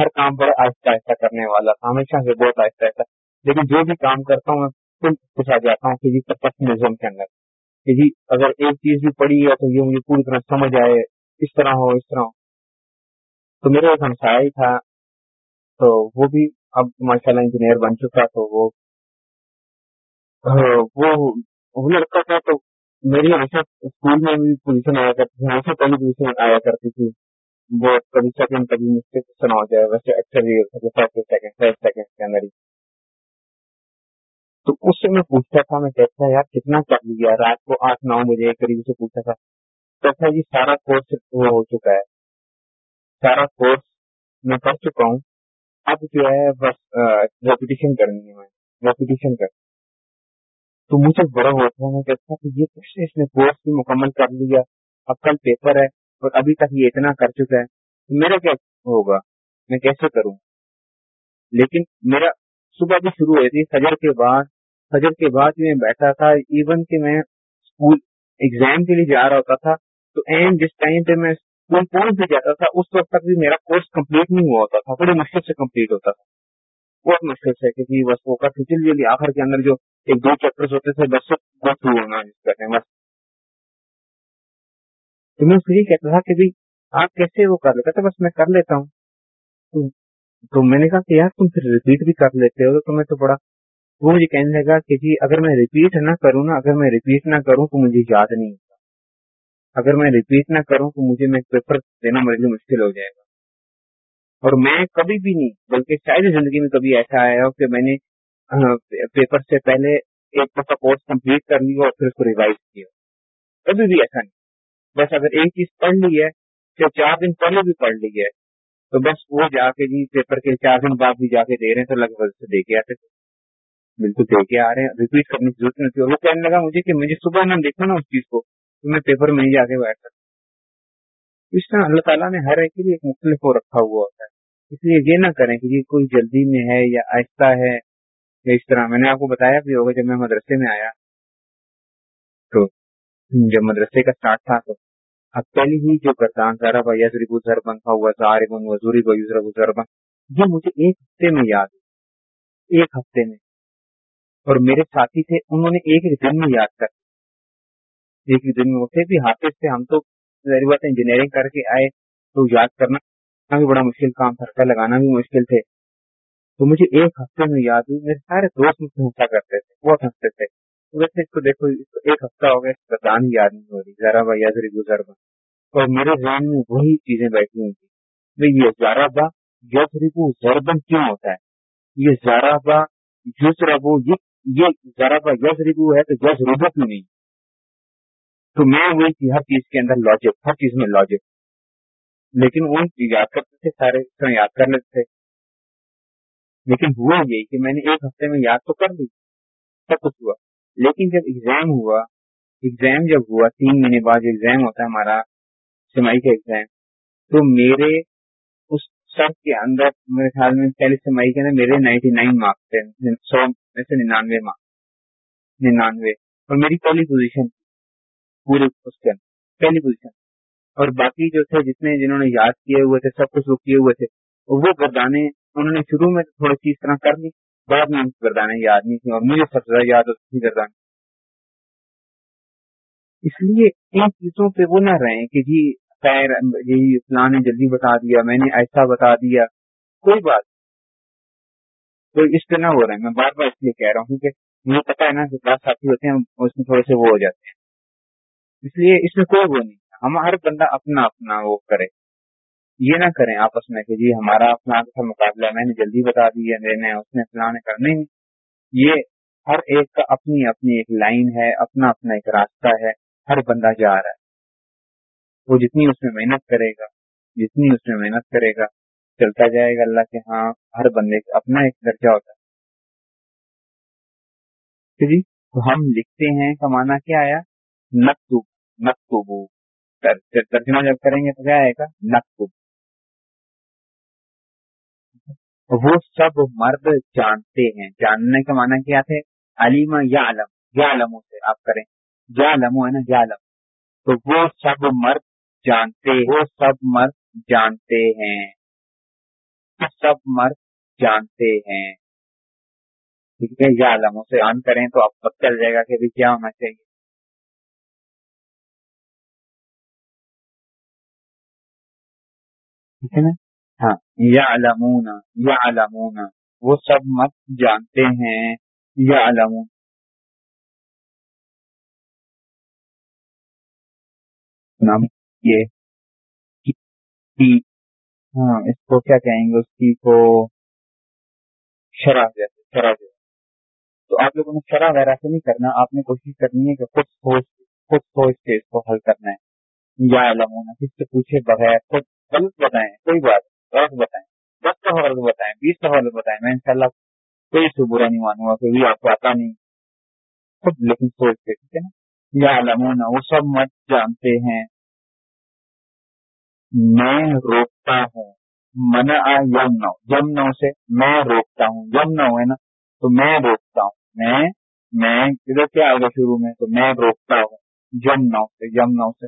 ہر کام بڑے آہستہ آہستہ کرنے والا تھا، ہمیشہ سے بہت آہستہ آہستہ۔ لیکن جو بھی کام کرتا ہوں، میں خود خوش آ جاتا ہوں کہ جی پرفیکشنزم کے اندر کہ جی اگر ایک چیز بھی پڑی ہے تو یہ مجھے پوری طرح سمجھ آئے، اس طرح ہو، اس طرح ہو۔ تو میرا ایک ہمسایا ہی تھا، تو وہ بھی اب ماشاء اللہ انجینئر بن چکا، تو وہ وہ لڑکا تھا تو میری ہمیشہ اسکول میں بھی پوزیشن آیا کرتی تھی، ہمیشہ پہلی پوزیشن آیا کرتی تھی۔ وہ کبھی سیکنڈ کبھی مسٹیک سنا ہو جائے ویسے اکثر سیکنڈ سیکنڈ کے اندر ہی تو اس سے میں پوچھتا تھا، میں کہتا تھا، یار کتنا کر لیا؟ رات کو آٹھ، نو بجے قریب سے پوچھتا تھا۔ کہتا جی سارا کورس وہ ہو چکا ہے۔ سارا کورس میں کر چکا ہوں۔ اب جو ہے، بس ریپوٹیشن کرنی ہے میں۔ ریپوٹیشن کر تو مجھے بڑا ہوتا ہے اچھا میں کہتا کہ یہ کیسے اس نے کورس بھی مکمل کر لیا؟ اب کل پیپر ہے اور ابھی تک یہ اتنا کر چکا ہے۔ میرا کیا ہوگا؟ میں کیسے کروں؟ لیکن میرا صبح بھی شروع ہوئی تھی، فجر کے بعد، فجر کے بعد میں بیٹھا تھا۔ ایون کہ میں اسکول ایگزام کے لیے جا رہا ہوتا تھا، تو این جس ٹائم پہ میں اسکول پہنچ بھی جاتا تھا، اس وقت تک بھی میرا کورس کمپلیٹ نہیں ہوا ہوتا تھا بڑی مشکل سے کمپلیٹ ہوتا تھا۔ بہت مشکل سے کہ بس وہ جلدی جلدی آخر کے اندر جو ایک دو چیپٹر ہوتے تھے، بس بس ہونا جس کہتے ہیں بس۔ تو میں یہ کہتا تھا کہ جی، آپ کیسے وہ کر لیتے بس میں کر لیتا ہوں۔ تو میں نے کہا کہ یار تم پھر ریپیٹ بھی کر لیتے ہو، تو تمہیں تو بڑا وہ مجھے کہنے لگا کہ جی اگر میں ریپیٹ نہ کروں نا، اگر میں ریپیٹ نہ کروں تو مجھے یاد نہیں ہوتا۔ اگر میں ریپیٹ نہ کروں تو مجھے میں پیپر دینا میرے لیے مشکل ہو جائے گا۔ اور میں کبھی بھی نہیں، بلکہ شاید زندگی میں کبھی ایسا آیا ہو کہ میں نے ہاں، پیپر سے پہلے ایک دفعہ کورس کمپلیٹ کر لیا اور پھر اس کو ریوائز کیا کبھی بھی ایسا نہیں۔ بس اگر ایک چیز پڑھ لی ہے تو چار دن پہلے بھی پڑھ لی ہے، تو بس وہ جا کے جی پیپر کے چار دن بعد بھی جا کے دے رہے ہیں تو لگ بھگ سے دے کے آتے تھے بالکل دے کے آ رہے ہیں۔ ریپیٹ کرنے کی ضرورت نہیں وہ کہنے لگا مجھے کہ مجھے صبح نہ دیکھا نا اس چیز کو، تو میں پیپر میں ہی جا کے بیٹھ سکتا۔ اس طرح اللہ تعالیٰ نے ہر ایک کے لیے ایک مختلف وہ رکھا ہوا ہوتا ہے۔ اس لیے یہ نہ کریں کہ یہ کوئی جلدی میں ہے یا آہستہ ہے۔ اس طرح، میں نے آپ کو بتایا بھی ہوگا جب میں مدرسے میں آیا، تو جب مدرسے کا اسٹارٹ تھا تو اب پہلی ہی جو گردان سارا بھائی یزری گزر بن تھا ہوا وزوری کو یوزر یہ مجھے ایک ہفتے میں یاد ایک ہفتے میں۔ اور میرے ساتھی تھے، انہوں نے ایک دن میں یاد کر ایک دن میں اٹھے بھی حافظ سے ہم تو بات انجینئرنگ کر کے آئے تو یاد کرنا بھی بڑا مشکل کام تھا لگانا بھی مشکل تھے۔ تو مجھے ایک ہفتے میں یاد ہوئی، میرے سارے دوست مجھ سے ہنسا کرتے تھے، بہت ہنستے تھے۔ ویسے اس کو دیکھو ایک ہفتہ ہو گیا گردان یاد نہیں ہو رہی، ذرا با یادری گزر با۔ اور میرے ذہن میں وہی چیزیں بیٹھی ہوئی تھی یہ زارا با یزربو زربن کیوں ہوتا ہے؟ یہ زارا با یزربو یہ یہ ذرا کا یز ہے تو یز ربو کیوں نہیں؟ تو میں وہی تھی، ہر چیز کے اندر لاجک ہر چیز میں لاجک لیکن وہ یاد کرتے تھے، سارے یاد کر لیتے تھے۔ لیکن ہوا یہی کہ میں نے ایک ہفتے میں یاد تو کر لی، سب کچھ ہوا۔ لیکن جب ایگزام ہوا ایگزام جب ہوا، تین مہینے بعد ایگزام ہوتا ہے، ہمارا سمائی کا ایگزام تو میرے اس سب کے اندر، میرے خیال میں پہلے سمائی کے اندر میرے نائنٹی نائن مارکس تھے، سو میں سے ننانوے ماہ ننانوے۔ اور میری پہلی پوزیشن پورے اس کے پہلی پوزیشن اور باقی جو تھے، جتنے جنہوں نے یاد کیے ہوئے تھے، سب کچھ وہ کیے ہوئے تھے وہ گردانے انہوں نے شروع میں تھوڑی سی اس طرح کر لی بعد میں ان کی گردانے یاد نہیں تھی اور مجھے سب سے زیادہ یاد ہوتی تھی گردانے اس لیے ان چیزوں پہ وہ نہ رہے کہ جی خیر جی یہی فلاں نے جلدی بتا دیا، میں نے ایسا بتا دیا۔ کوئی بات تو اس پہ نہ ہو رہے ہیں میں بار بار اس لیے کہہ رہا ہوں کہ مجھے پتا ہے نا کہ بات ساتھی ہوتے ہیں، اس میں تھوڑے سے وہ ہو جاتے ہیں۔ اس لیے اس میں کوئی وہ نہیں۔ ہم ہر بندہ اپنا اپنا وہ کرے۔ یہ نہ کریں آپس میں کہ جی ہمارا اپنا اچھا مقابلہ میں نے جلدی بتا دی ہے، میں نے اس نے فلاں کرنے یہ ہر ایک کا اپنی اپنی ایک لائن ہے، اپنا اپنا ایک راستہ ہے، ہر بندہ جا رہا ہے۔ وہ جتنی اس میں محنت کرے گا، جتنی اس میں محنت کرے گا، چلتا جائے گا اللہ کے ہاں ہر بندے کا اپنا ایک درجہ ہوتا ہے۔ جی تو ہم لکھتے ہیں کمانا کیا آیا؟ نقطب نقطب ترجمہ جب کریں گے تو کیا آئے گا؟ نقطب وہ سب مرد جانتے ہیں۔ جاننے کا معنی کیا تھے؟ علیما یا علم یا علموں سے آپ کریں۔ یا علم ہے نا یا علم تو وہ سب مرد جانتے، وہ سب مرد جانتے ہیں۔ سب مرد جانتے ہیں۔ ٹھیک ہے یا علموں سے آن کریں تو آپ پتہ چل جائے گا کہ کیا ہونا چاہیے۔ ٹھیک ہے نا؟ یا علمون یا علمون وہ سب مت جانتے ہیں یا علمون نام یہ ہاں اس کو کیا کہیں گے؟ اس کی کو شرح جیسے شرح جیسے۔ تو آپ لوگوں نے شرح وغیرہ سے نہیں کرنا، آپ نے کوشش کرنی ہے کہ خود سوچ خود سوچ کے اس کو حل کرنا ہے۔ یا علمون کس سے پوچھے بغیر خود غلط بتائیں، کوئی بات غلط بتائیں۔ دس کا غلط بتائیں، بیس کا غلط بتائیں۔ میں انشاءاللہ کوئی سے برا نہیں مانوں گا کہ آپ کو آتا نہیں۔ خود لیکن سوچ کے ٹھیک ہے نا؟ یا علمون وہ سب مت جانتے ہیں۔ میں روکتا ہوں۔ من یم نو یم نو سے میں روکتا ہوں۔ یم نو ہے نا؟ تو میں روکتا ہوں۔ میں میں، ادھر کیا آئے گا شروع میں؟ تو میں روکتا ہوں۔ یم نو سے یم نو سے۔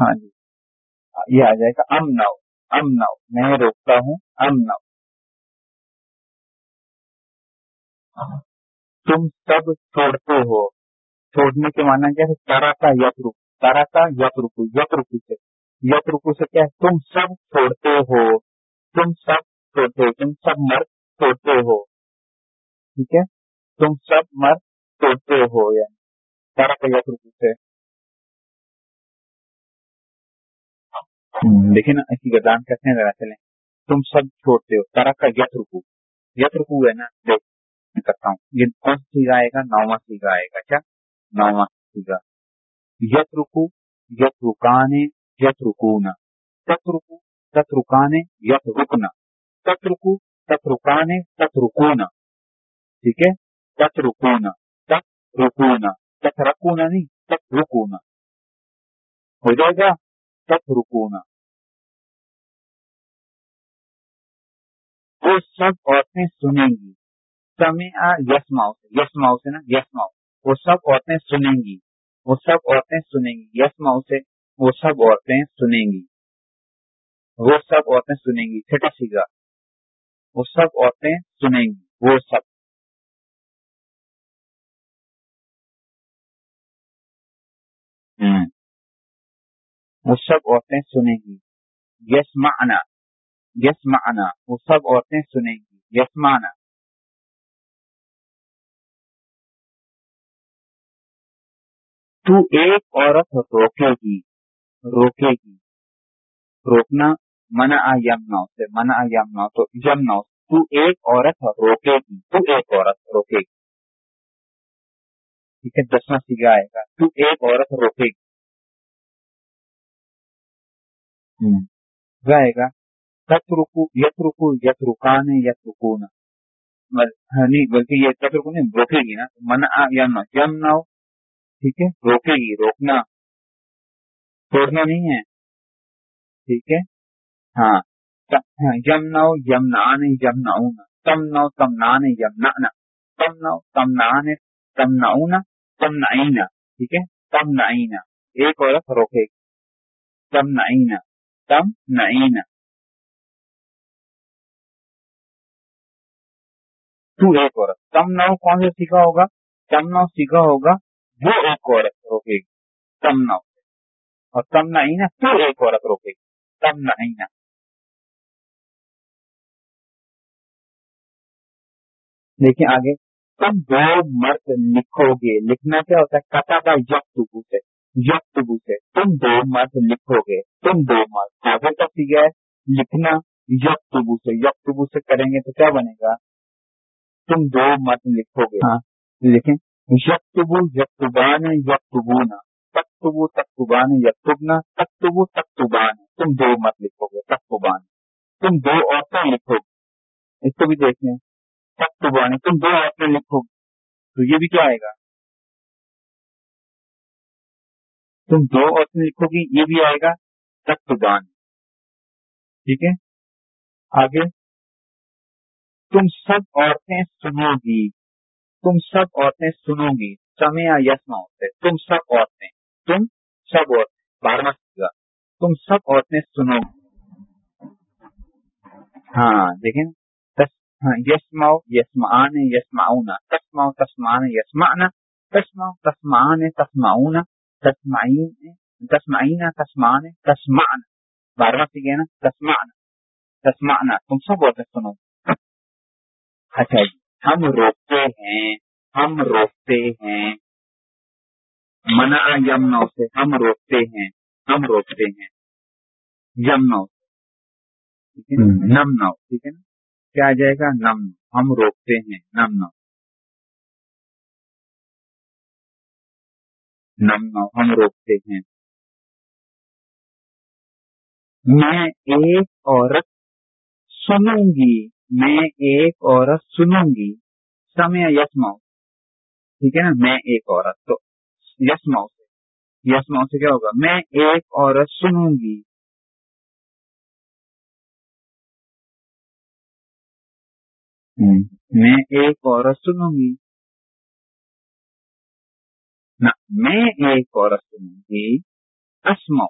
ہاں جی۔ یہ آ جائے گا، ام نو ام نو، میں روکتا ہوں، ام نو۔ تم سب چھوڑتے ہو۔ چھوڑنے کے معنی کیا ہے؟ تارا کا یت رک تارا کا یت رکو یت رکو سے۔ یت رکو سے کیا ہے؟ تم سب چھوڑتے ہو۔ تم سب چھوڑتے ہو، تم سب مرد چھوڑتے ہو۔ ٹھیک ہے؟ تم سب مرد چھوڑتے ہو یعنی تارا کا یت رکو سے۔ دیکھیں نا ایسی گردان کرتے ہیں، ذرا چلیں۔ تم سب چھوڑتے ہو تارا کا یت رکو یت رکو ہے نا دیکھ کرتا ہوں۔ یہ کون سی سیگا آئے گا؟ نواں سیگا آئے گا۔ کیا نواں سیگا یت رکو یت رکانے یت رکونا تت رکو تت رکانے یت رکنا تت رکو تت رکانے تت رکونا ٹھیک ہے؟ تت رکونا تت رکونا تت رکونا نہیں تت رکونا ہو جائے گا تت رکونا وہ سب عورتیں سنیں گی۔ سمے یسماؤ سے یسماؤ سے نا یسماؤ وہ سب عورتیں سنیں گی۔ وہ سب عورتیں سنیں گی۔ یسماؤ سے وہ سب عورتیں سنیں گی۔ وہ سب عورتیں سنیں گی۔ چھٹا سیگا وہ سب عورتیں سنیں گی۔ وہ سب۔ وہ سب عورتیں سنیں گی۔ یس معنا یس وہ سب عورتیں سنیں گی یس مانا تو ایک عورت روکے گی روکے گی۔ روکنا منع یمنا سے منع یمنا تو یمنا تو ایک عورت روکے گی، تو ایک عورت روکے گی۔ ٹھیک ہے، دسواں سیگا آئے گا۔ تو ایک عورت روکے گی۔ آئے گا۔ تت رکو یت رکو یت نہیں، بلکہ یہ تترکو نہیں، روکے گی نا. من یمنا یمنا ٹھیک ہے، روکے گی، روکنا. چھوڑنا نہیں ہے. ٹھیک ہے؟ ہاں. یم نو یم نان یم نو تم نو تم نان یم تم نو تم تم تم ٹھیک ہے؟ تم ایک عورت روکے گی. تم نہ تو ایک عورت۔ تم نو کون سے سیکھا ہوگا؟ تم نو سیکھا ہوگا وہ ایک عورت روکے گی۔ تم نہ اور تم نہ ہی نا تو ایک عورت روکے گی۔ تم نہ ہی نا دیکھیں آگے، تم دو مرد لکھو گے۔ لکھنا کیا ہوتا ہے؟ کتا کا یک سے یک سے تم دو مرد لکھو گے۔ تم دو مرد۔ آگے کا سیکھا ہے۔ لکھنا یک سے یک سے کریں گے تو کیا بنے گا؟ تم دو مرد لکھو گے۔ ہاں۔ لیکن یکتبو یکتبان یکتبونا۔ تکتبو تکتبان یکتبنا۔ تکتبو تکتبان تم دو مت لکھو گے۔ تکتبان تم دو عورتیں لکھو گے۔ اس کو بھی دیکھیں تکتبان تم دو عورتیں لکھو گے۔ تو یہ بھی کیا آئے گا؟ تم دو عورتیں لکھو گی یہ بھی آئے گا۔ تکتبان ٹھیک ہے؟ آگے۔ تم سب عورتیں سنو گی۔ تم سب عورتیں سنو گی۔ سمے یا یسما ہوتے۔ تم سب عورتیں۔ تم سب عورتیں۔ بارہواں تم سب عورتیں سنو۔ گی ہاں دیکھیں یسما ہاں، یسمان یسماؤن تسما تسمان یسمان تسما تسمان تسماؤن تسمعین تسمعین تسمان تسمان بارہواں سیگے نا؟ تسمان تسمعنا تم سب عورتیں سنو۔ اچھا جی ہم روکتے ہیں ہم روکتے ہیں۔ منع یمنا سے ہم روکتے ہیں ہم روکتے ہیں۔ یمنا ٹھیک ہے نا؟ نمنا ٹھیک ہے نا؟ کیا آ جائے گا؟ نم ہم روکتے ہیں نمنا نمنا ہم روکتے ہیں۔ میں ایک عورت سنوں گی۔ میں ایک عورت سنوں گی۔ سمے یس ماؤ ٹھیک ہے نا؟ میں ایک عورت۔ تو یسما سے۔ یسما سے کیا ہوگا؟ میں ایک عورت سنوں گی۔ میں ایک عورت سنوں گی۔ نا میں ایک عورت سنوں گی۔ اسما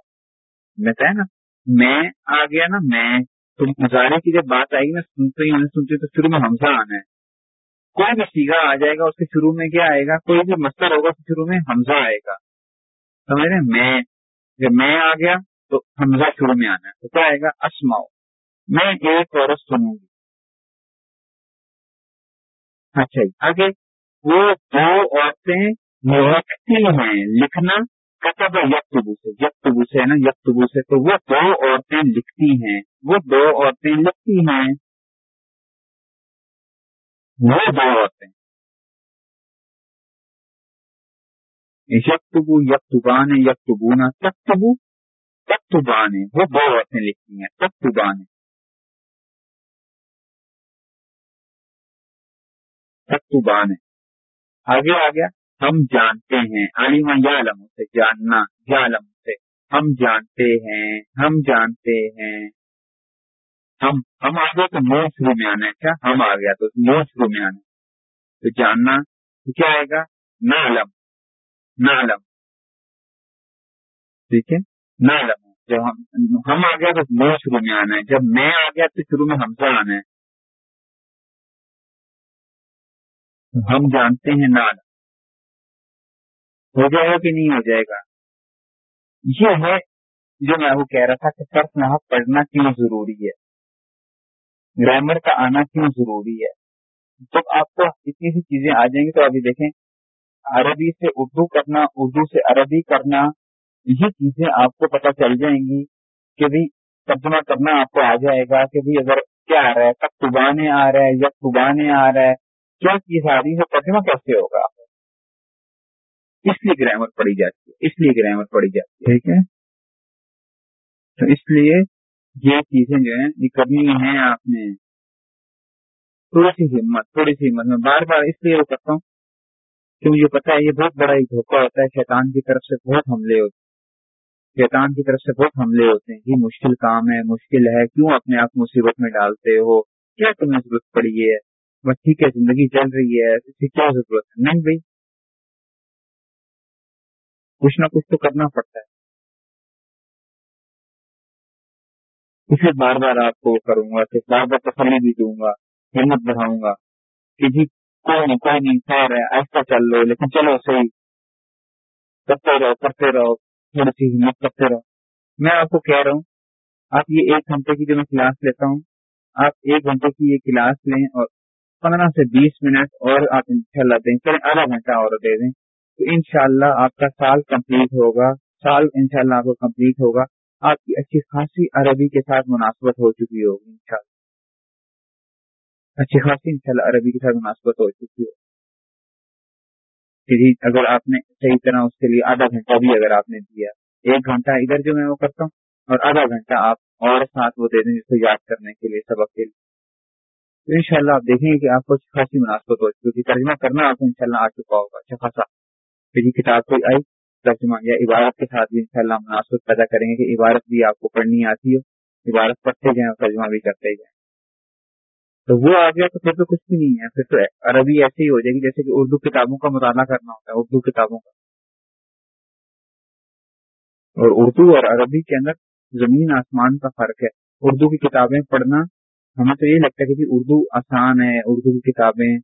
بتایا نا، میں آ گیا نا، میں تو مظاہرے کی جب بات آئے گی نا، سنتے ہی سنتے تو شروع میں حمزہ آنا ہے۔ کوئی بھی سیگا آ جائے گا، اس کے شروع میں کیا آئے گا؟ کوئی بھی مستر ہوگا تو شروع میں حمزہ آئے گا۔ سمجھ رہے میں، جب میں آ گیا تو حمزہ شروع میں آنا ہے۔ تو کیا آئے گا؟ اسماؤ میں ایک عورت سنوں گی۔ اچھا جی آگے وہ دو عورتیں لکھتی ہیں، لکھنا کتب یکتبو سے یکتبو سے ہے نا، یکتبو سے تو وہ دو عورتیں لکھتی ہیں، وہ دو عورتیں لکھتی ہیں۔ وہ دو عورتیں۔ یکتبو یکتبان یکتبونا تختبو تختبان وہ دو عورتیں لکھتی ہیں تختبان تختبان آگے آ گیا ہم جانتے ہیں۔ علیما یا علم سے، جاننا یا علم سے۔ ہم جانتے ہیں، ہم جانتے ہیں۔ ہم ہم آ گئے تو منہ شروع میں آنا ہے۔ کیا؟ ہم آ گیا تو منہ شروع میں آنا تو جاننا تو کیا آئے گا؟ نہ علم نہ علم۔ ٹھیک ہے؟ نہ علم۔ جب ہم ہم آ گیا تو منہ شروع میں آنا ہے۔ جب میں آ گیا تو شروع میں ہمزہ آنا ہے۔ ہم جانتے ہیں نہ ہو جائے گا کہ نہیں ہو جائے گا۔ یہ ہے جو میں وہ کہہ رہا تھا کہ سرف نہ پڑھنا کیوں ضروری ہے؟ گرامر کا آنا کیوں ضروری ہے؟ جب آپ کو اتنی سی چیزیں آ جائیں گی تو ابھی دیکھیں، عربی سے اردو کرنا، اردو سے عربی کرنا، یہ چیزیں آپ کو پتہ چل جائیں گی کہ بھی ترجمہ کرنا آپ کو آ جائے گا کہ بھی اگر کیا آ رہا ہے؟ تک آ رہا ہے؟ یا آ رہا ہے؟ کیا چیز آ رہی ہے؟ ترجمہ کیسے ہوگا؟ اس لیے گرامر پڑھی جاتی ہے، اس لیے گرامر پڑھی جاتی ہے، ٹھیک ہے؟ تو اس لیے یہ چیزیں جو ہیں، یہ کرنی ہیں آپ نے۔ تھوڑی سی ہمت، تھوڑی سی ہمت، میں بار بار اس لیے وہ کرتا ہوں، کہ مجھے پتا ہے یہ بہت بڑا ہی دھوکہ ہوتا ہے، شیطان کی طرف سے بہت حملے ہوتے ہیں۔ شیطان کی طرف سے بہت حملے ہوتے ہیں، یہ مشکل کام ہے، مشکل ہے، کیوں اپنے آپ مصیبت میں ڈالتے ہو؟ کیا تمہیں ضرورت پڑی ہے؟ بس ٹھیک ہے، زندگی چل رہی ہے، اس کی کیا ضرورت ہے؟ نہیں بھائی کچھ نہ کچھ تو کرنا پڑتا ہے۔ اسے بار بار آپ کو کروں گا، پھر بار بار تسلی بھی دوں گا، ہمت بڑھاؤں گا کہ جی کوئی نہیں کوئی نہیں، خیر ہے، ایسا چل لو، لیکن چلو، صحیح۔ کرتے رہو کرتے رہو، تھوڑی سی ہمت کرتے رہو۔ میں آپ کو کہہ رہا ہوں، آپ یہ ایک گھنٹے کی جو میں کلاس لیتا ہوں، آپ ایک گھنٹے کی یہ کلاس لیں اور پندرہ سے بیس منٹ اور آپ ان شاء اللہ دیں چلیں آدھا گھنٹہ اور دے دیں۔ تو انشاءاللہ آپ کا سال کمپلیٹ ہوگا۔ سال انشاءاللہ آپ کو کمپلیٹ ہوگا۔ آپ کی اچھی خاصی عربی کے ساتھ مناسبت ہو چکی ہوگی انشاءاللہ۔ اچھی خاصی انشاءاللہ عربی کے ساتھ مناسبت ہو چکی ہوگی۔ جی، اگر آپ نے صحیح طرح اس کے لیے آدھا گھنٹہ بھی اگر آپ نے دیا، ایک گھنٹہ ادھر جو میں وہ کرتا ہوں اور آدھا گھنٹہ آپ اور ساتھ وہ دے دیں جس کو یاد کرنے کے لیے، سبق کے لیے۔ تو انشاءاللہ آپ دیکھیں گے کہ آپ کو خاصی مناسبت ہو چکی ہوگی۔ ترجمہ کرنا آپ کو انشاءاللہ آ چکا ہوگا اچھا خاصا۔ میری کتاب کوئی آئی؟ ترجمہ یا عبارت کے ساتھ بھی انشاءاللہ اللہ مناسب پیدا کریں گے کہ عبارت بھی آپ کو پڑھنی آتی ہے، عبارت پڑھتے جائیں اور ترجمہ بھی کرتے جائیں۔ تو وہ آ گیا تو پھر تو کچھ بھی نہیں ہے، پھر تو عربی ایسے ہی ہو جائے گی جیسے کہ اردو کتابوں کا مطالعہ کرنا ہوتا ہے، اردو کتابوں کا۔ اور اردو اور عربی کے اندر زمین آسمان کا فرق ہے۔ اردو کی کتابیں پڑھنا، ہمیں تو یہ لگتا ہے کہ اردو آسان ہے، اردو کی کتابیں،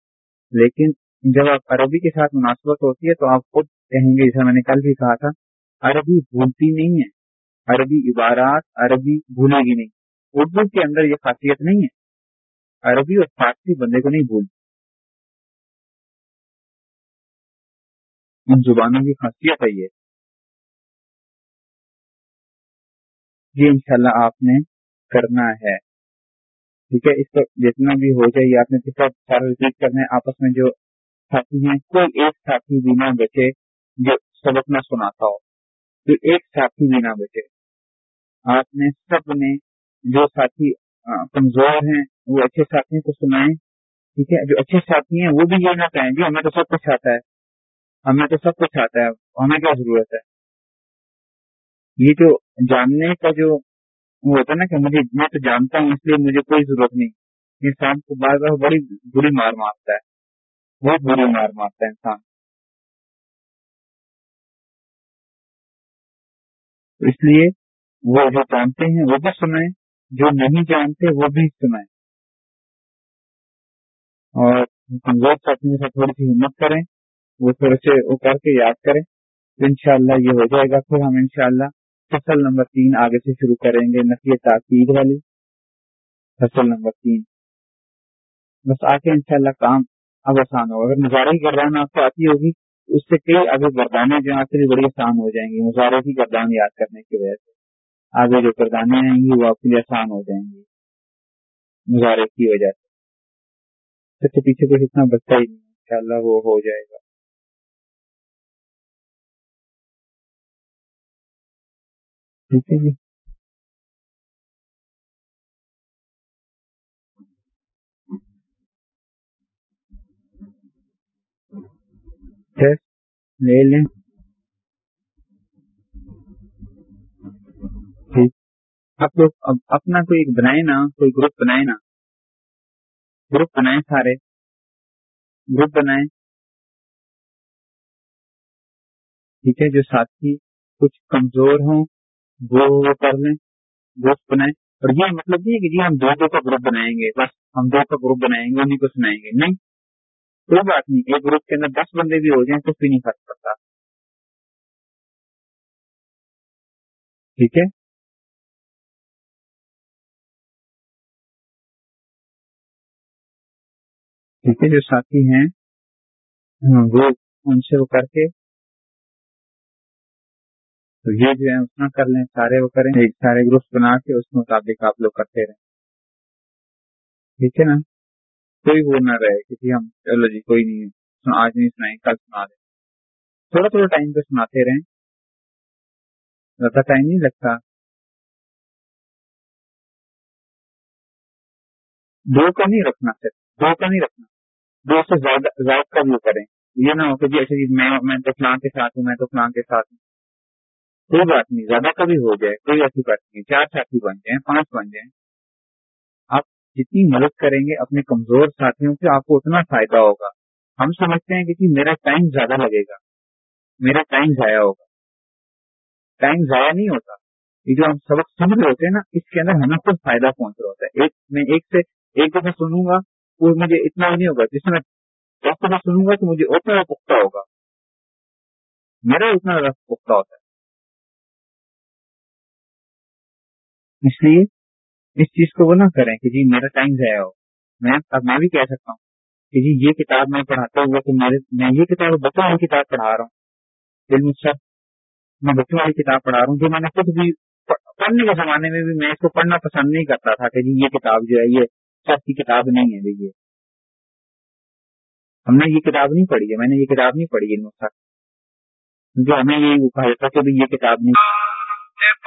لیکن جب آپ عربی کے ساتھ مناسبت ہوتی ہے تو آپ خود کہیں گے، جیسا میں نے کل بھی کہا تھا، عربی بھولتی نہیں ہے۔ عربی عبارات، عربی بھولے گی نہیں۔ اردو کے اندر یہ خاصیت نہیں ہے۔ عربی اور فارسی بندے کو نہیں بھولتی ان زبانوں کی خاصیت ہے یہ۔ یہ انشاءاللہ آپ نے کرنا ہے۔ ٹھیک ہے، اس کو جتنا بھی ہو جائے آپ نے سارا ریپیٹ کرنا ہے۔ آپس میں جو ساتھی ہیں کوئی ایک ساتھی بھی نہ بچے جو سبق نہ سناتا ہو۔ تو ایک ساتھی بھی نہ بچے آپ نے سب نے جو ساتھی کمزور ہیں، وہ اچھے ساتھیوں کو سنائیں، ٹھیک ہے؟ جو اچھے ساتھی ہیں، وہ بھی یہ نہ کہیں جی ہمیں تو سب کچھ آتا ہے۔ ہمیں تو سب کچھ آتا ہے۔ ہمیں کیا ضرورت ہے؟ یہ جو جاننے کا جو وہ ہوتا ہے نا کہ مجھے، میں تو جانتا ہوں، اس لیے مجھے کوئی ضرورت نہیں۔ انسان کو بار بار بڑی بری مار مارتا ہے۔ بہت بری مار مارتا ہے انسان۔ اس لیے وہ جو جانتے ہیں وہ بھی سنائیں جو نہیں جانتے وہ بھی سنائیں اور کمزور ساتھی سے تھوڑی سی ہمت کریں، وہ تھوڑے سے وہ کر کے یاد کریں۔ تو انشاءاللہ یہ ہو جائے گا۔ پھر ہم انشاءاللہ فصل نمبر تین آگے سے شروع کریں گے، نفی تاکید والی۔ فصل نمبر تین۔ بس آگے ان شاء اللہ کام۔ اب آسان ہوگا۔ اگر مظاہرے کی گردان آپ کو آتی ہوگی، اس سے کئی آگے گردانیں جو آتے بڑی آسان ہو جائیں گی۔ مظاہرے کی گردان یاد کرنے کی وجہ سے۔ آگے جو گردانیں آئیں گی، وہ آپ کے لیے آسان ہو جائیں گی۔ مظاہرے کی وجہ سے۔ پیچھے تو اتنا بچہ ہی نہیں ان شاء اللہ وہ ہو جائے گا۔ ٹھیک ہے جی۔ لے لیں آپ لوگ اپنا کوئی بنائے نا، کوئی گروپ بنائے نا۔ گروپ بنائے سارے۔ گروپ بنائے ٹھیک ہے، جو ساتھی کچھ کمزور ہوں، وہ کر لیں۔ دوست بنائیں۔ اور یہ مطلب نہیں ہے کہ جی ہم دو دو کا گروپ بنائیں گے، بس ہم دو کا گروپ بنائیں گے، انہیں کو سنائیں گے۔ نہیں کوئی بات نہیں، ایک گروپ کے اندر دس بندے بھی ہو جائیں تو بھی نہیں فرق پڑتا۔ ٹھیک ہے؟ ٹھیک ہے، جو ساتھی ہیں وہ ان سے وہ کر کے، تو یہ جو ہے اتنا کر لیں، سارے وہ کریں، ایک سارے گروپ بنا کے اس مطابق آپ لوگ کرتے رہیں۔ ٹھیک ہے نا؟ کوئی وہ نہ رہے کہ جی ہم چلو جی کوئی نہیں آج نہیں سنائیں کل سنا دیں۔ تھوڑا تھوڑا ٹائم پہ سناتے رہیں۔ زیادہ ٹائم نہیں لگتا۔ دو کا نہیں رکھنا صرف۔ دو کا نہیں رکھنا۔ دو سے زیادہ زیادہ کا بھی کریں۔ یہ نہ ہو کہ جی اچھا جی میں تو فلاں کے ساتھ ہوں، میں تو فلاں کے ساتھ ہوں۔ کوئی بات نہیں، زیادہ کبھی ہو جائے، کوئی ایسی بات نہیں۔ چار ساتھی بن جائیں، پانچ بن جائیں۔ جتنی مدد کریں گے اپنے کمزور ساتھیوں سے آپ کو اتنا فائدہ ہوگا۔ ہم سمجھتے ہیں کہ جی میرا ٹائم زیادہ لگے گا۔ میرا ٹائم ضائع ہوگا۔ ٹائم ضائع نہیں ہوتا۔ یہ جو ہم سبق سمجھ رہے ہوتے ہیں نا، اس کے اندر ہمیں خود فائدہ پہنچ رہا ہوتا ہے۔ ایک میں ایک سے ایک دفعہ سنوں گا، وہ مجھے اتنا نہیں ہوگا۔ جس میں دس دفعہ سنوں گا تو مجھے اتنا پختہ ہوگا۔ میرا اتنا پختہ ہوتا ہے۔ اس لیے اس چیز کو وہ نہ کریں کہ جی میرا ٹائم ضائع ہو۔ میں اب میں بھی کہہ سکتا ہوں کہ جی یہ کتاب میں پڑھاتا ہوں کہ میں یہ کتاب بچوں والی کتاب پڑھا رہا ہوں۔ علم سب میں بچوں والی کتاب پڑھا رہا ہوں جو میں نے خود بھی پڑھنے کے زمانے میں بھی میں اس کو پڑھنا پسند نہیں کرتا تھا کہ جی یہ کتاب جو ہے یہ سب کی کتاب نہیں ہے۔ یہ ہم نے یہ کتاب نہیں پڑھی ہے، میں نے یہ کتاب نہیں پڑھی علم سب جو ہمیں یہ کہا جاتا کہ یہ کتاب نہیں۔